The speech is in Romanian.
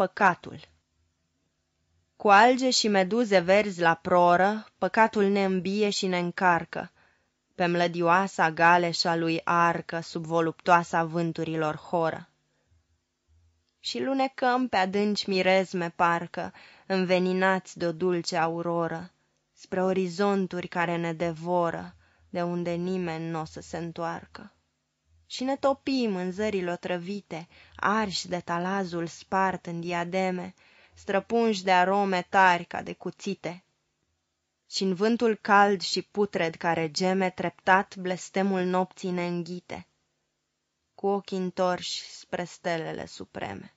Păcatul. Cu alge și meduze verzi la proră, Păcatul ne îmbie și ne încarcă, Pe mlădioasa galeșa lui arcă, Sub voluptoasa vânturilor horă. Și lunecăm pe adânci mirezme parcă, Înveninați de-o dulce auroră, Spre orizonturi care ne devoră, De unde nimeni n-o să se întoarcă și ne topim în zările otrăvite, arși de talazul spart în diademe, străpunși de arome tari ca de cuțite. și în vântul cald și putred care geme, treptat blestemul nopții ne înghite, cu ochii întorși spre stelele supreme.